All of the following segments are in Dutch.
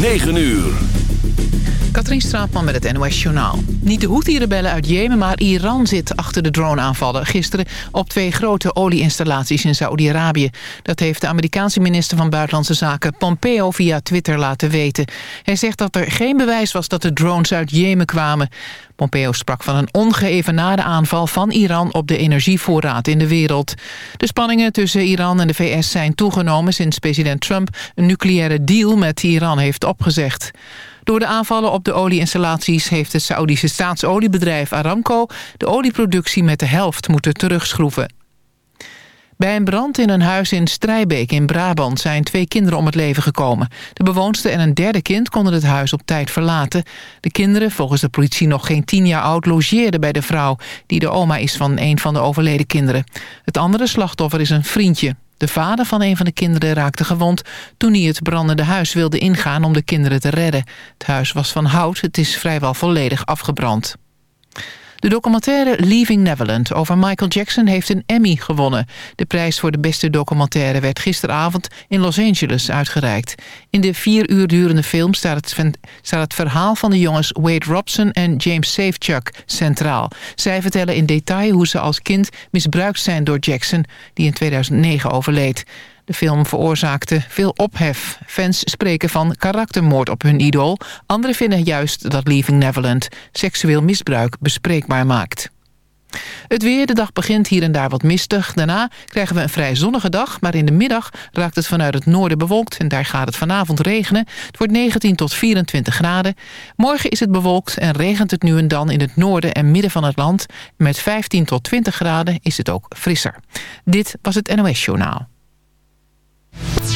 9 uur. Katrien Straatman met het NOS Journaal. Niet de Houthi-rebellen uit Jemen, maar Iran zit achter de droneaanvallen... gisteren op twee grote olieinstallaties in Saoedi-Arabië. Dat heeft de Amerikaanse minister van Buitenlandse Zaken Pompeo via Twitter laten weten. Hij zegt dat er geen bewijs was dat de drones uit Jemen kwamen. Pompeo sprak van een ongeëvenaarde aanval van Iran op de energievoorraad in de wereld. De spanningen tussen Iran en de VS zijn toegenomen sinds president Trump een nucleaire deal met Iran heeft opgezegd. Door de aanvallen op de olieinstallaties heeft het Saoedische staatsoliebedrijf Aramco de olieproductie met de helft moeten terugschroeven. Bij een brand in een huis in Strijbeek in Brabant zijn twee kinderen om het leven gekomen. De bewoonster en een derde kind konden het huis op tijd verlaten. De kinderen, volgens de politie nog geen tien jaar oud, logeerden bij de vrouw... die de oma is van een van de overleden kinderen. Het andere slachtoffer is een vriendje. De vader van een van de kinderen raakte gewond toen hij het brandende huis wilde ingaan om de kinderen te redden. Het huis was van hout, het is vrijwel volledig afgebrand. De documentaire Leaving Neverland over Michael Jackson heeft een Emmy gewonnen. De prijs voor de beste documentaire werd gisteravond in Los Angeles uitgereikt. In de vier uur durende film staat het, staat het verhaal van de jongens Wade Robson en James Safechuck centraal. Zij vertellen in detail hoe ze als kind misbruikt zijn door Jackson, die in 2009 overleed. De film veroorzaakte veel ophef. Fans spreken van karaktermoord op hun idool. Anderen vinden juist dat Leaving Neverland seksueel misbruik bespreekbaar maakt. Het weer, de dag begint hier en daar wat mistig. Daarna krijgen we een vrij zonnige dag, maar in de middag raakt het vanuit het noorden bewolkt en daar gaat het vanavond regenen. Het wordt 19 tot 24 graden. Morgen is het bewolkt en regent het nu en dan in het noorden en midden van het land. Met 15 tot 20 graden is het ook frisser. Dit was het NOS Journaal.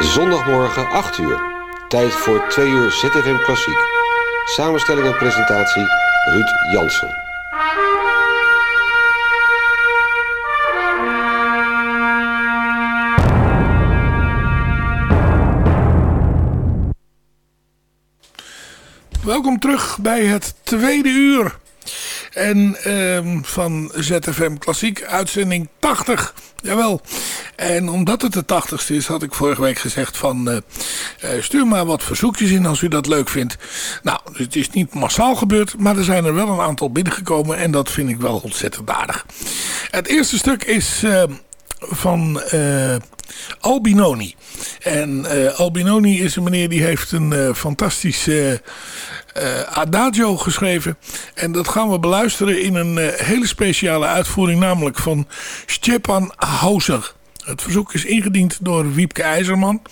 Zondagmorgen 8 uur. Tijd voor 2 uur ZFM Klassiek. Samenstelling en presentatie Ruud Jansen. Welkom terug bij het tweede uur. En um, van ZFM Klassiek, uitzending 80. Jawel. En omdat het de 80ste is, had ik vorige week gezegd van... Uh, uh, stuur maar wat verzoekjes in als u dat leuk vindt. Nou, het is niet massaal gebeurd, maar er zijn er wel een aantal binnengekomen. En dat vind ik wel ontzettend aardig. Het eerste stuk is uh, van Albinoni. En Albinoni is een meneer die heeft een fantastische uh, Adagio geschreven. En dat gaan we beluisteren in een uh, hele speciale uitvoering, namelijk van Stepan Hauser. Het verzoek is ingediend door Wiepke IJzerman.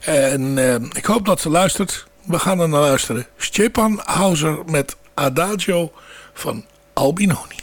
En uh, ik hoop dat ze luistert. We gaan er naar luisteren. Stepan Hauser met Adagio van Albinoni.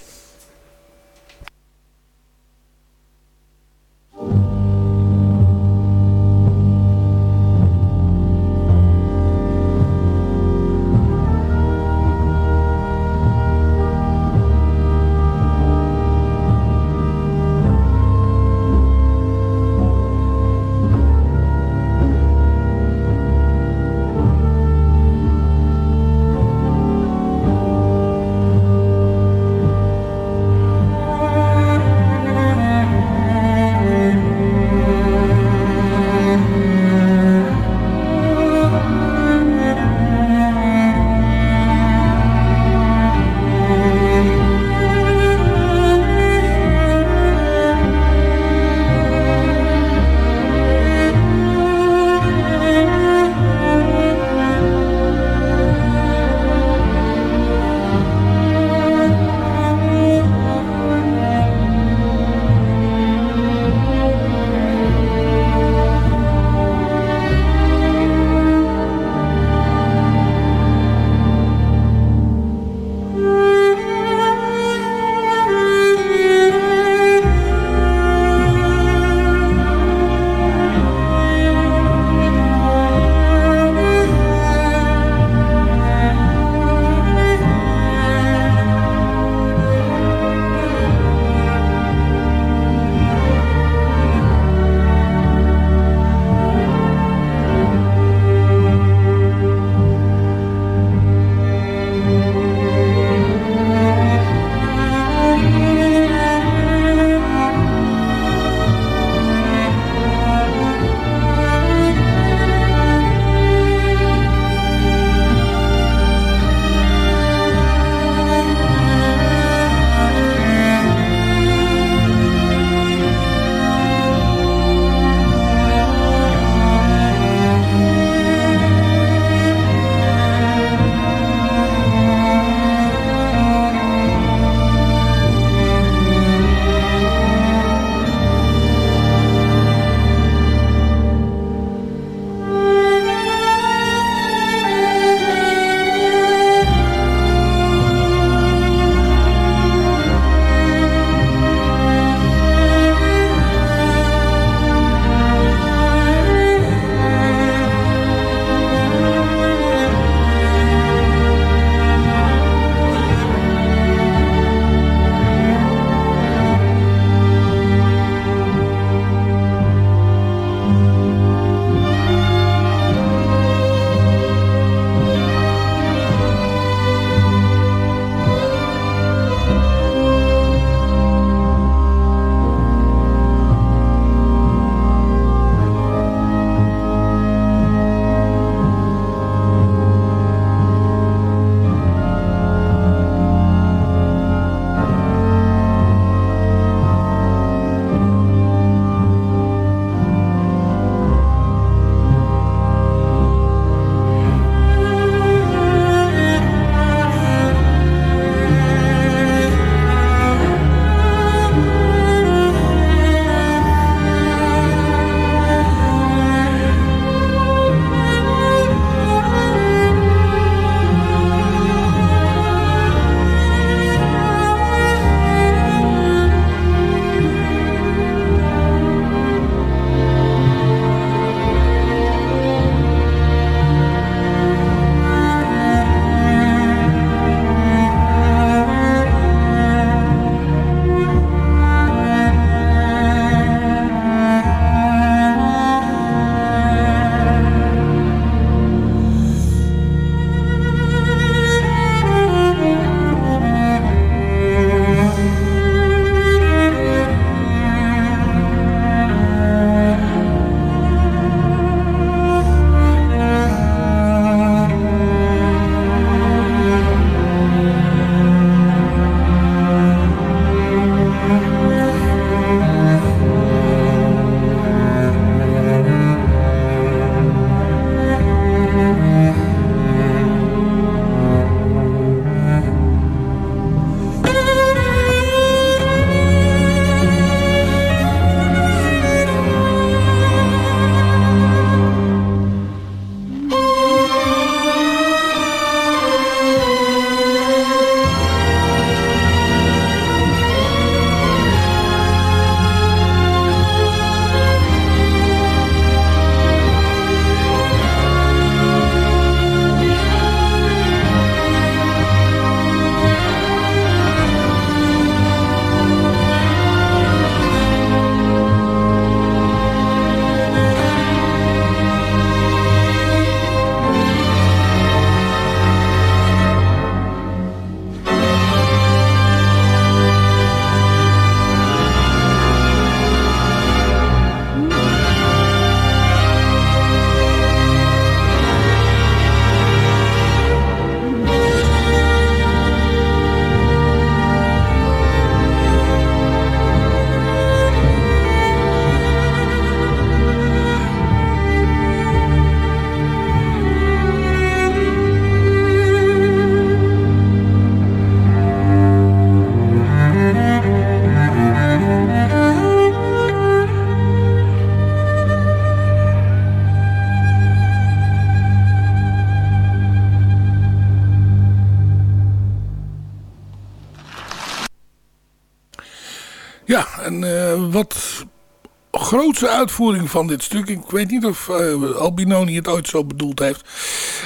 Grootste uitvoering van dit stuk. Ik weet niet of uh, Albinoni het ooit zo bedoeld heeft.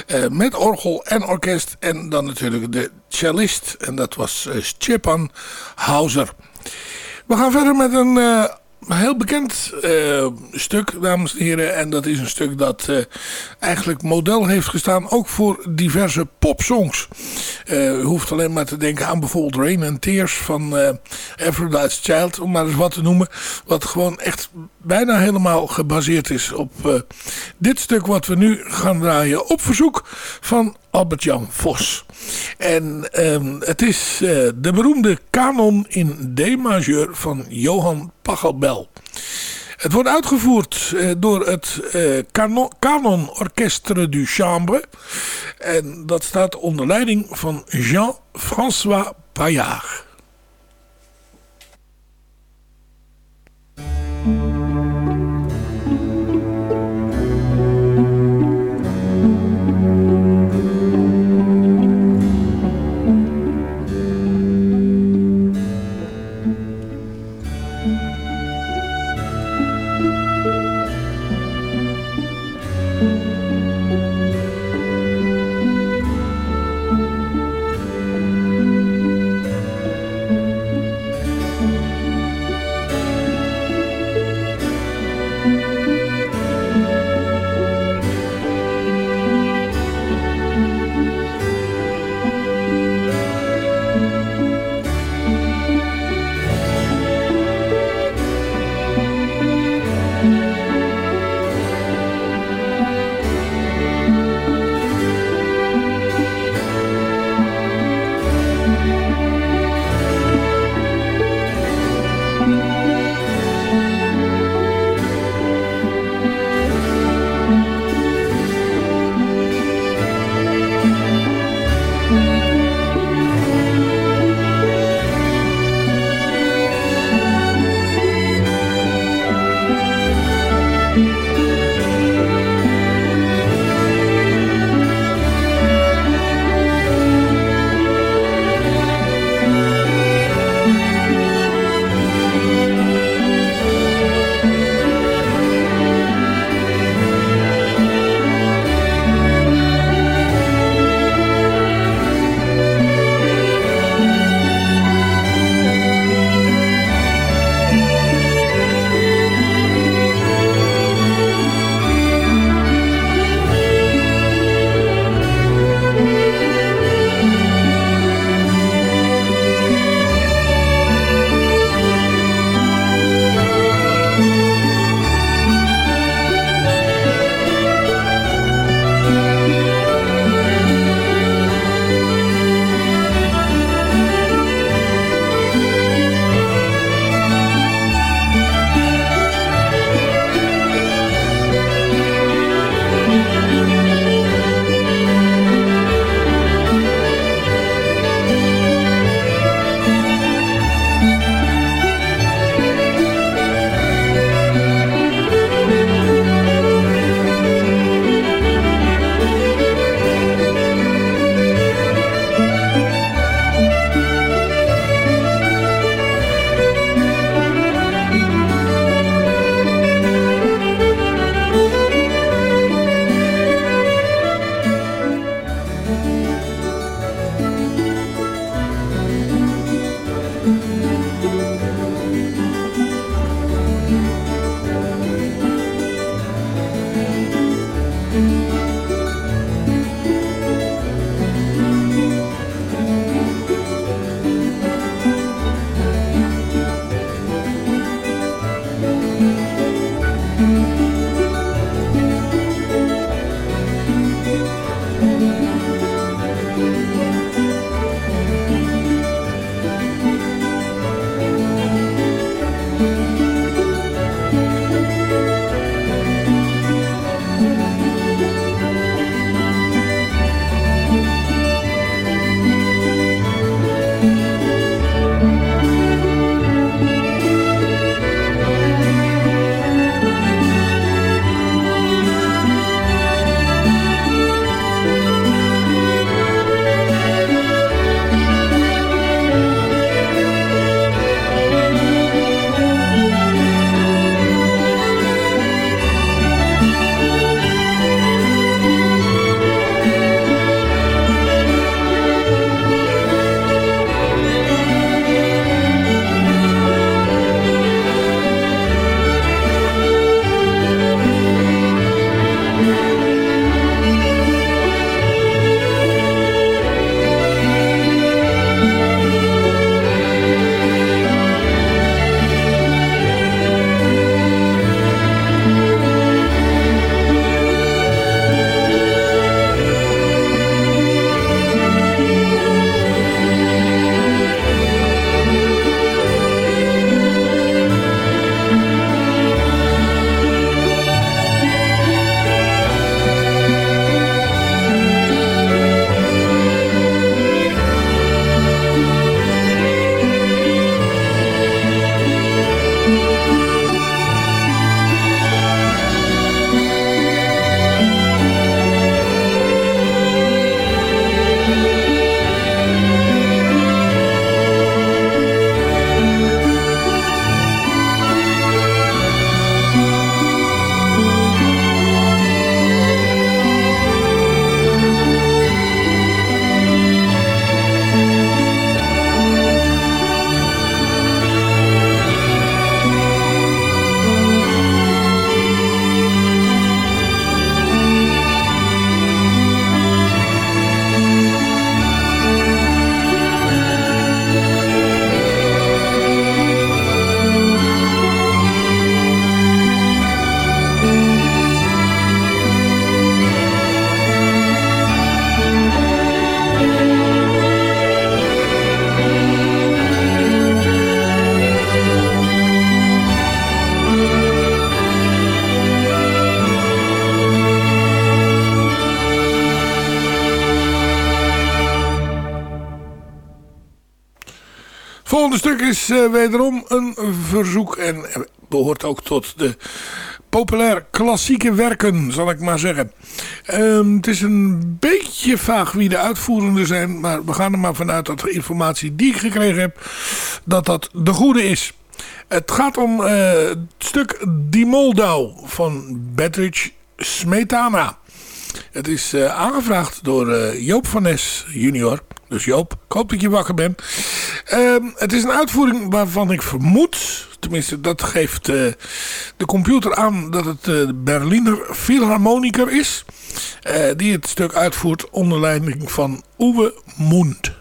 Uh, met orgel en orkest. En dan natuurlijk de cellist. En dat was uh, Stepan Hauser. We gaan verder met een heel bekend uh, stuk, dames en heren. En dat is een stuk dat uh, eigenlijk model heeft gestaan ook voor diverse popsongs. Uh, u hoeft alleen maar te denken aan bijvoorbeeld Rain and Tears van Aphrodite's Child. Om maar eens wat te noemen. Wat gewoon echt bijna helemaal gebaseerd is op dit stuk wat we nu gaan draaien. Op verzoek van Albert-Jan Vos. En um, het is uh, de beroemde kanon in D-majeur van Johan Pachelbel. Het wordt uitgevoerd uh, door het uh, Canon, Canon Orchestre du Chambre. En dat staat onder leiding van Jean-François Paillard. Mm-hmm. Is wederom een verzoek en behoort ook tot de populair klassieke werken, zal ik maar zeggen. Ehm, het is een beetje vaag wie de uitvoerenden zijn, maar we gaan er maar vanuit dat de informatie die ik gekregen heb, dat dat de goede is. Het gaat om uh, het stuk Die Moldau van Bettridge Smetana. Het is aangevraagd door Joop van Nes junior. Dus Joop, ik hoop dat je wakker bent. Uh, het is een uitvoering waarvan ik vermoed... Tenminste, dat geeft uh, de computer aan dat het de Berliner Philharmoniker is. die het stuk uitvoert onder leiding van Uwe Mund.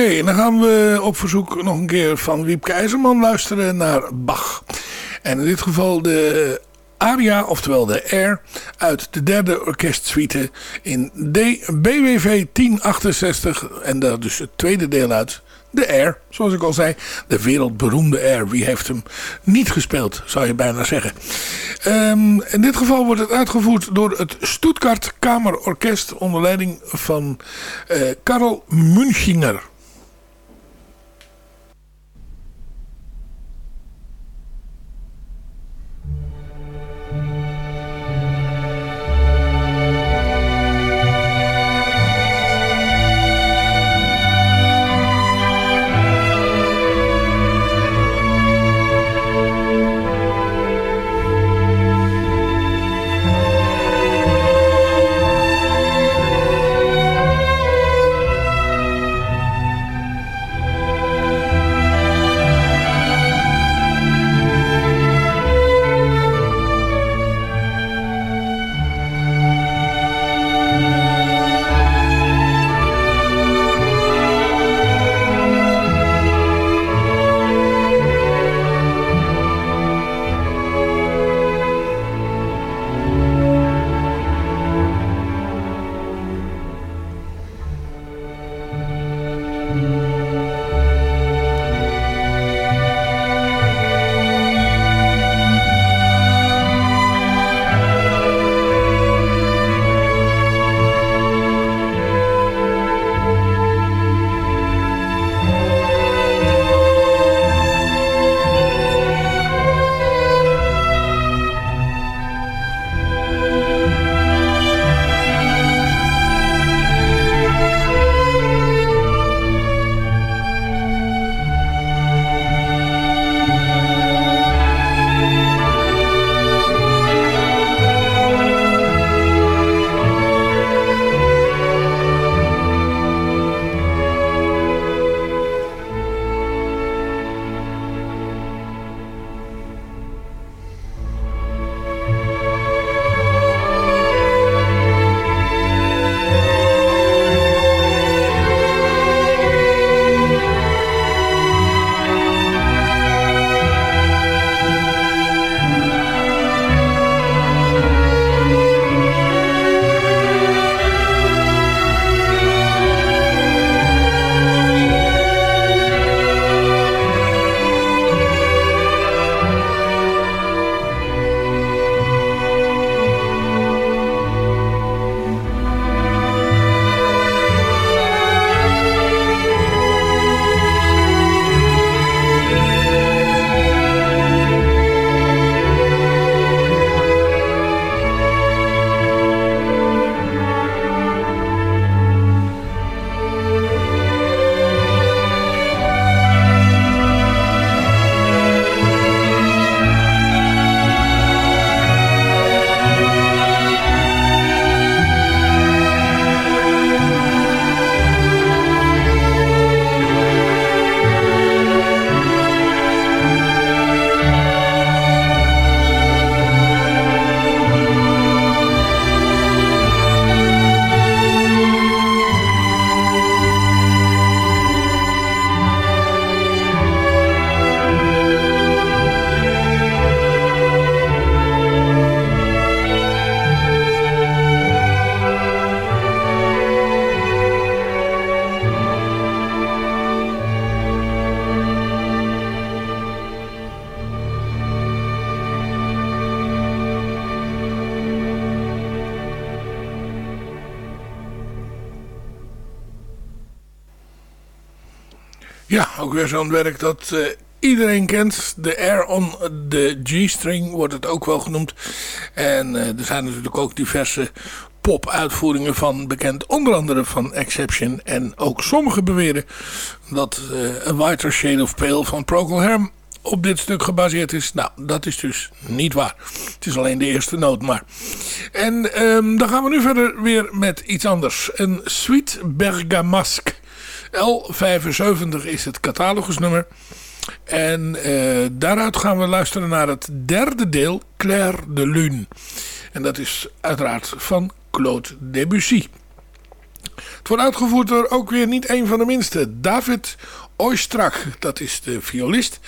En dan gaan we op verzoek nog een keer van Wiepke IJzerman luisteren naar Bach. En in dit geval de aria, oftewel de Air, uit de derde orkestsuite in BWV 1068. En daar dus het tweede deel uit. De Air, zoals ik al zei. De wereldberoemde Air. Wie heeft hem niet gespeeld, zou je bijna zeggen. Um, in dit geval wordt het uitgevoerd door het Stuttgart Kamerorkest onder leiding van uh, Karel Münchinger. Dat uh, iedereen kent. De Air on the G-string wordt het ook wel genoemd. En uh, er zijn natuurlijk ook diverse pop-uitvoeringen van bekend. Onder andere van Exception. En ook sommigen beweren dat uh, A Whiter Shade of Pale van Procol Harum op dit stuk gebaseerd is. Nou, dat is dus niet waar. Het is alleen de eerste noot maar. En um, dan gaan we nu verder weer met iets anders. Een Sweet Bergamasque. L75 is het catalogusnummer. En uh, daaruit gaan we luisteren naar het derde deel, Claire de Lune. En dat is uiteraard van Claude Debussy. Het wordt uitgevoerd door ook weer niet een van de minste. David Oistrak, dat is de violist.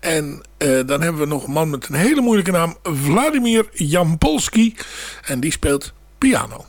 En uh, dan hebben we nog een man met een hele moeilijke naam. Vladimir Jampolski. En die speelt piano.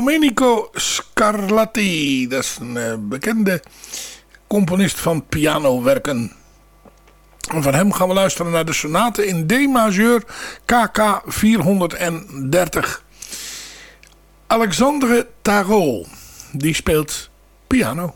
Domenico Scarlatti. Dat is een uh, bekende componist van pianowerken. En van hem gaan we luisteren naar de sonate in D-majeur KK 430. Alexandre Tarot, die speelt piano.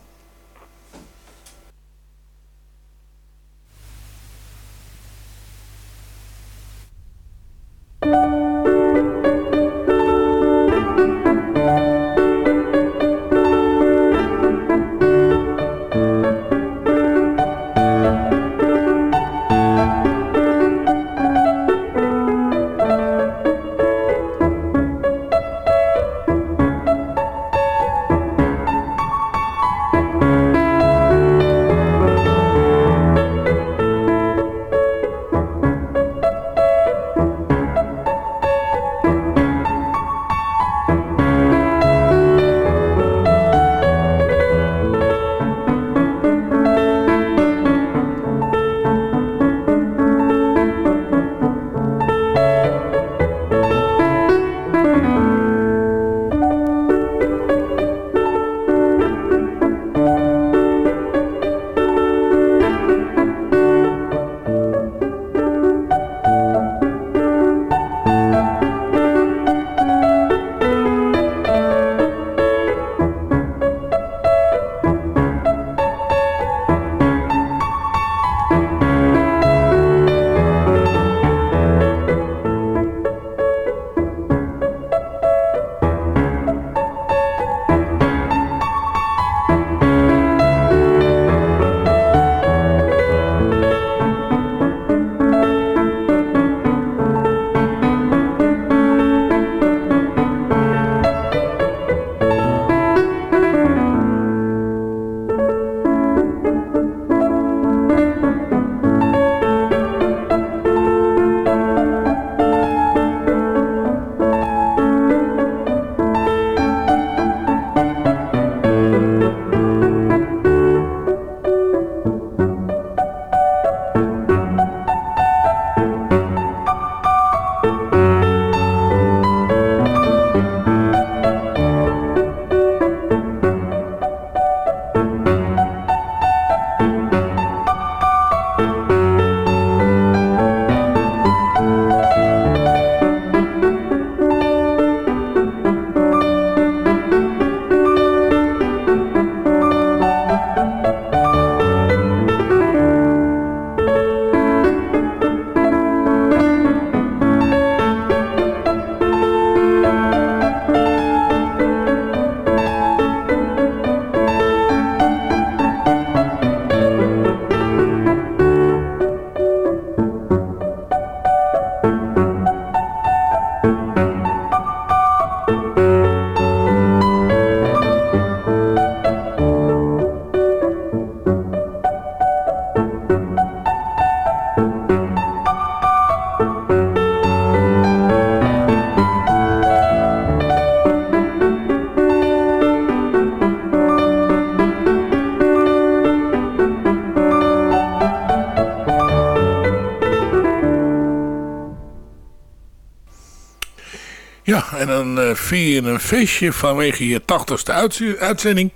Vier je een feestje vanwege je tachtigste uitzending.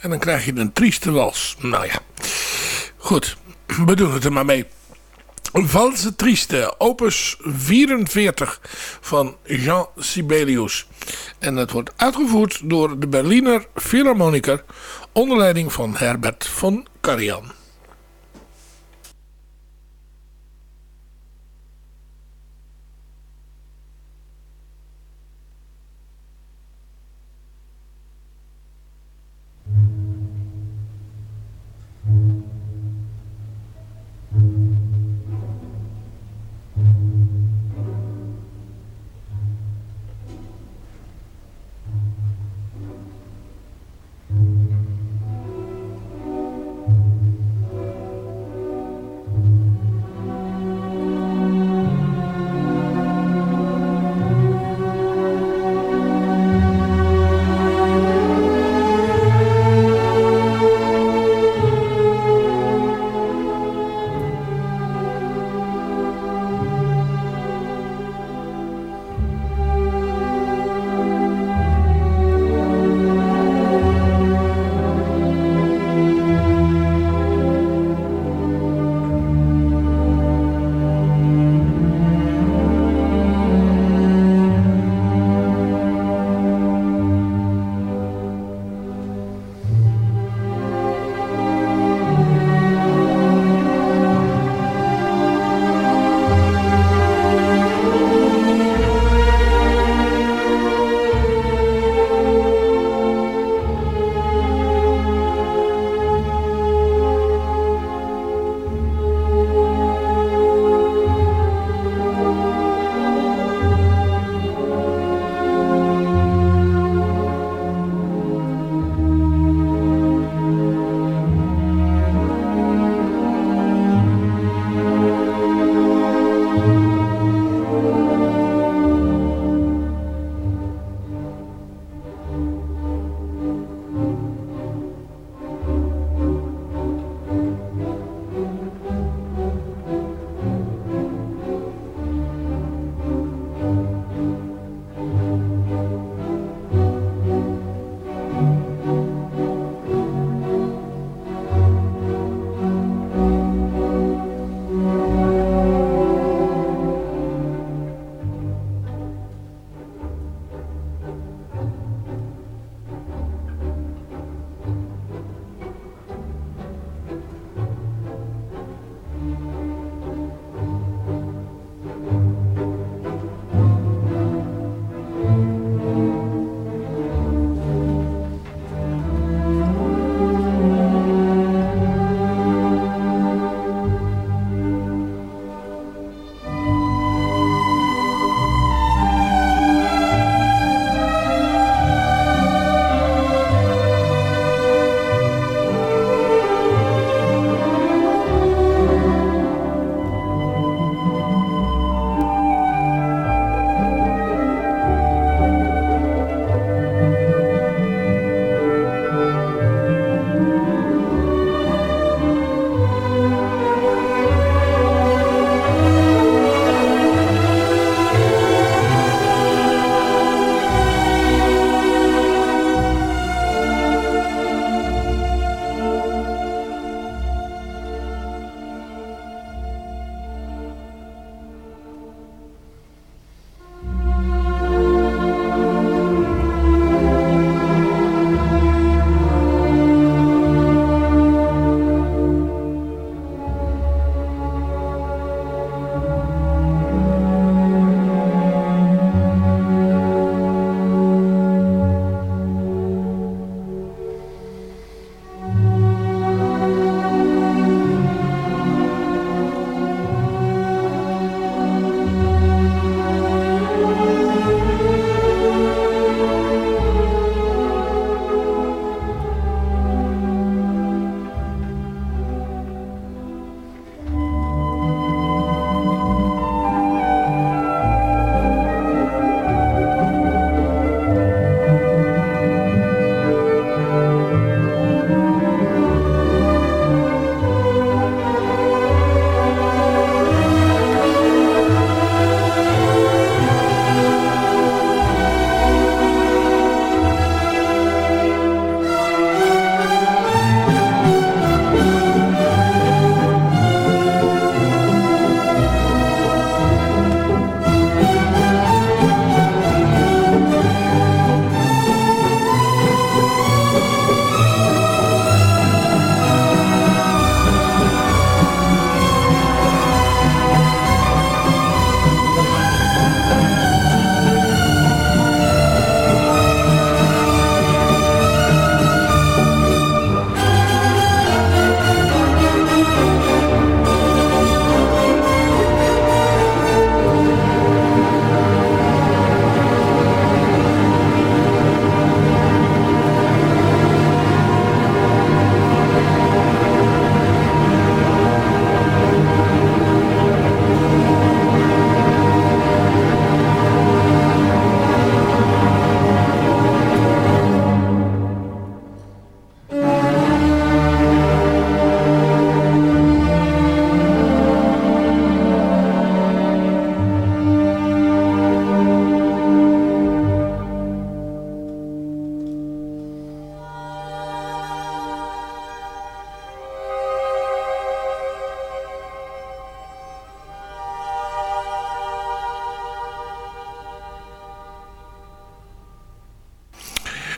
En dan krijg je een trieste wals. Nou ja, goed. We doen het er maar mee. Valse Trieste, opus 44 van Jean Sibelius. En het wordt uitgevoerd door de Berliner Philharmoniker onder leiding van Herbert von Karajan.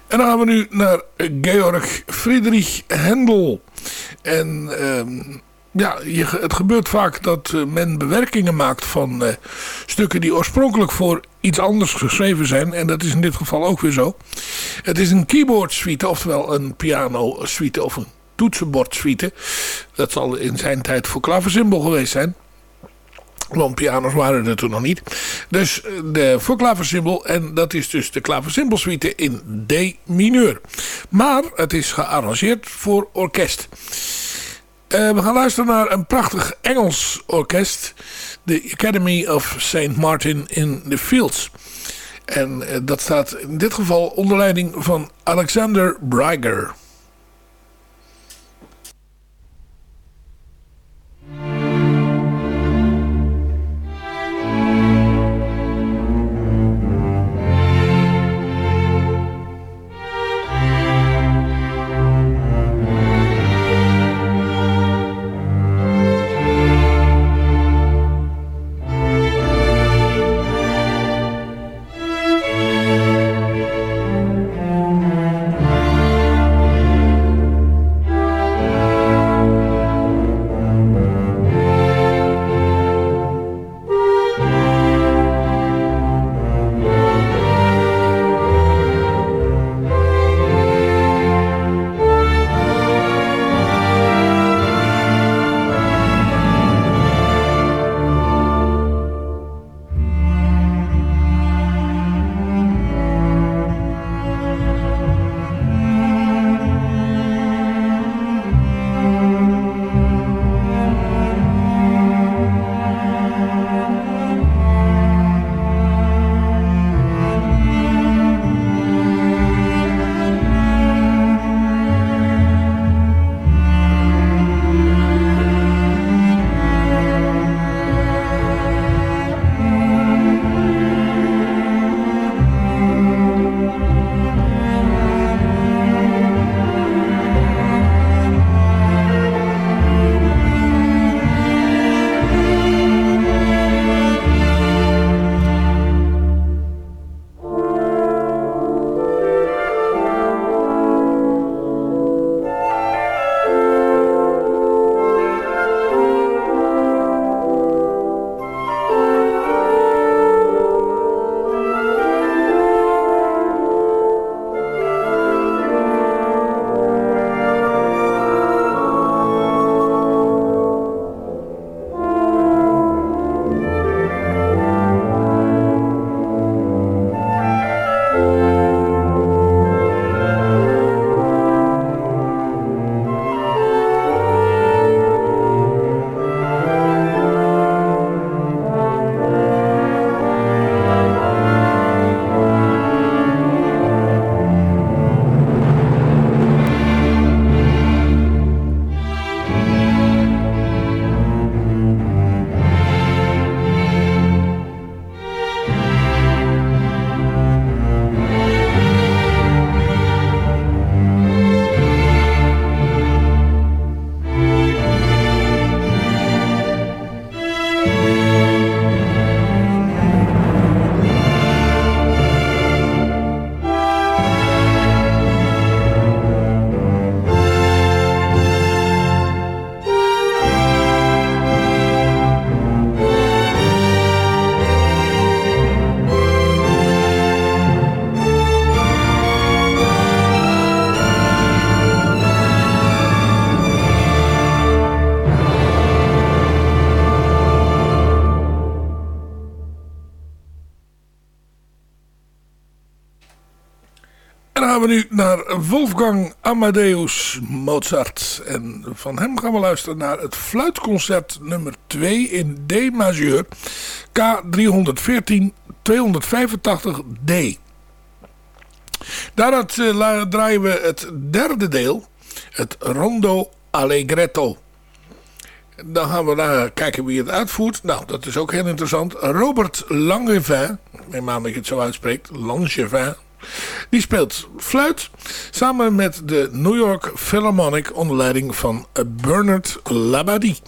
En dan gaan we nu naar Georg Friedrich Händel. En ehm, ja, je, het gebeurt vaak dat eh, men bewerkingen maakt van uh, stukken die oorspronkelijk voor iets anders geschreven zijn. En dat is in dit geval ook weer zo. Het is een keyboard suite, oftewel een piano suite of een toetsenbord suite. Dat zal in zijn tijd voor klaversymbol geweest zijn. Want pianos waren er toen nog niet. Dus eh, de, voor klaversymbol. En dat is dus de klaversymbolsuite in D mineur. Maar het is gearrangeerd voor orkest. Uh, we gaan luisteren naar een prachtig Engels orkest. De Academy of St. Martin in the Fields. En uh, dat staat in dit geval onder leiding van Alexander Brygger. Naar Wolfgang Amadeus Mozart. En van hem gaan we luisteren naar het fluitconcert nummer 2 in D majeur. K314 285D. Daaruit uh, draaien we het derde deel. Het Rondo Allegretto. Dan gaan we naar kijken wie het uitvoert. Nou, dat is ook heel interessant. Robert Langevin. Neem aan dat je het zo uitspreekt. Langevin. Die speelt fluit samen met de New York Philharmonic onder leiding van Bernard Labadie.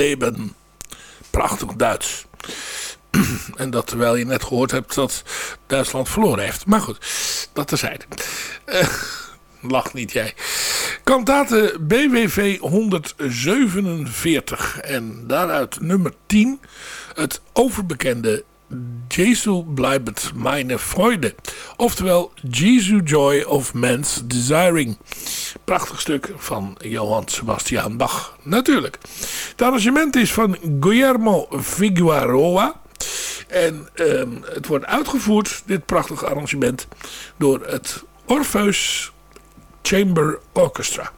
Leben. Prachtig Duits. En dat terwijl je net gehoord hebt dat Duitsland verloren heeft. Maar goed, dat terzijde. Uh, lach niet jij. Kantate BWV 147. En daaruit nummer 10. Het overbekende Jesu blijft meine Freude. Oftewel, Jesu Joy of Man's Desiring. Prachtig stuk van Johann Sebastian Bach. Natuurlijk. Het arrangement is van Guillermo Figueroa. En um, het wordt uitgevoerd, dit prachtige arrangement, door het Orpheus Chamber Orchestra.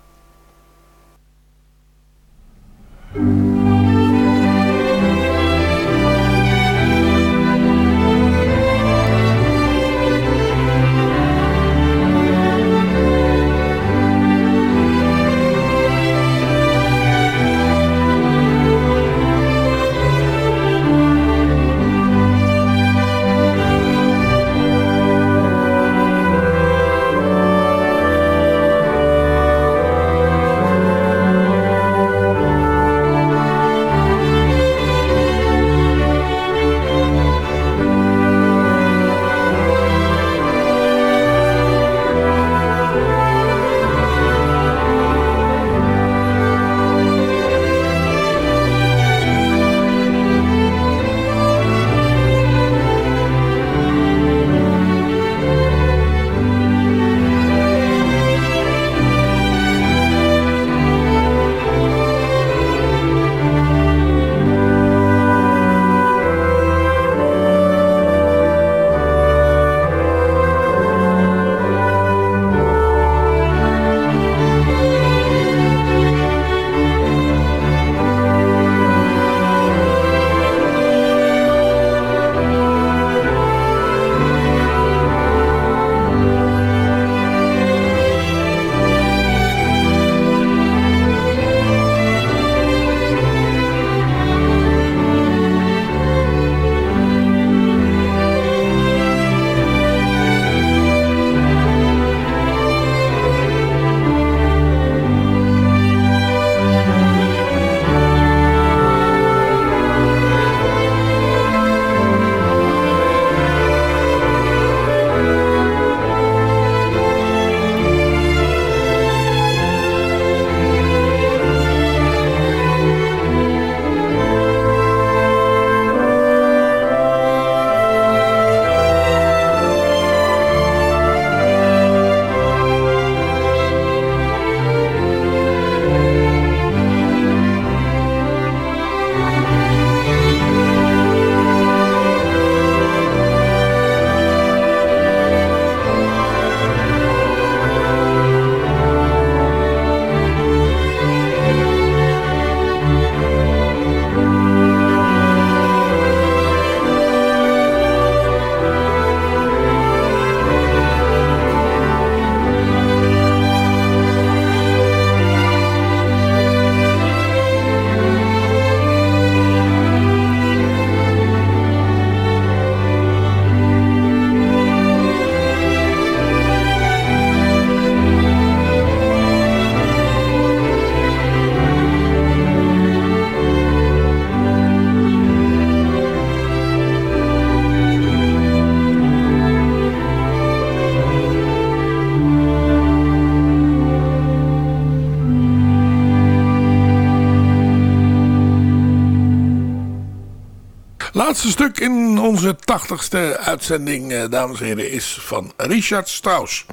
Tachtigste uitzending, eh, dames en heren, is van Richard Strauss.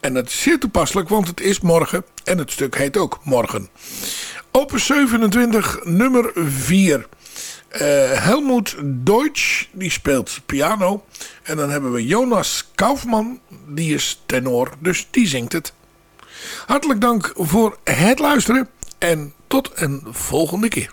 En het is zeer toepasselijk, want het is morgen en het stuk heet ook Morgen. Opus 27, nummer 4. Uh, eh, Helmoet Deutsch, die speelt piano. En dan hebben we Jonas Kaufman, die is tenor, dus die zingt het. Hartelijk dank voor het luisteren en tot een volgende keer.